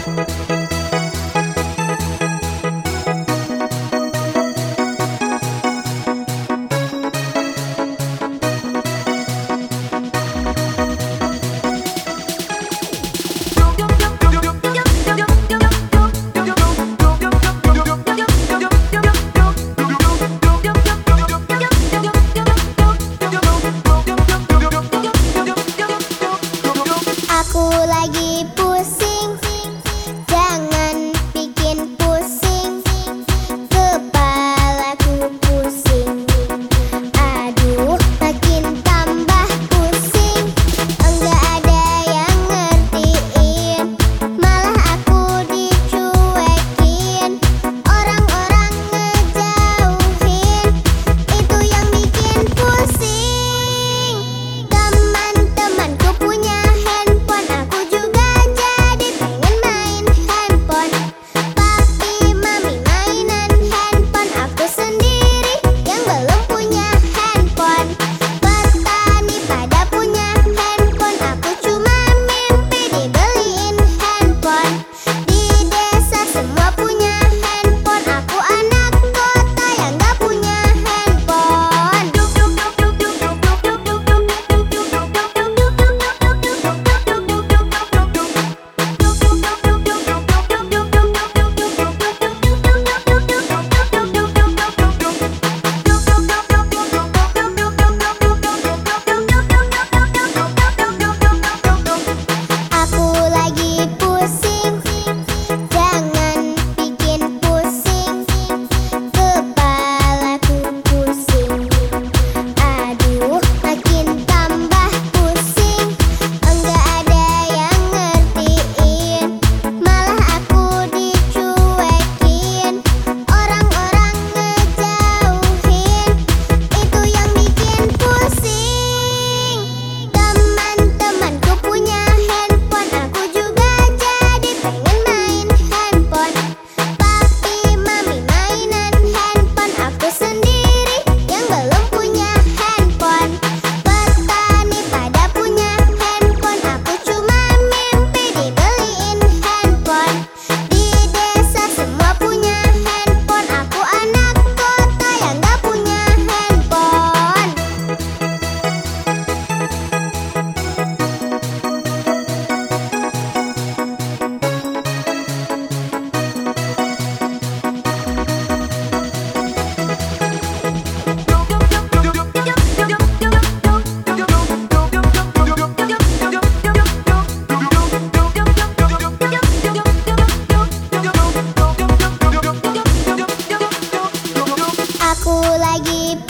Aku lagi lagi. Like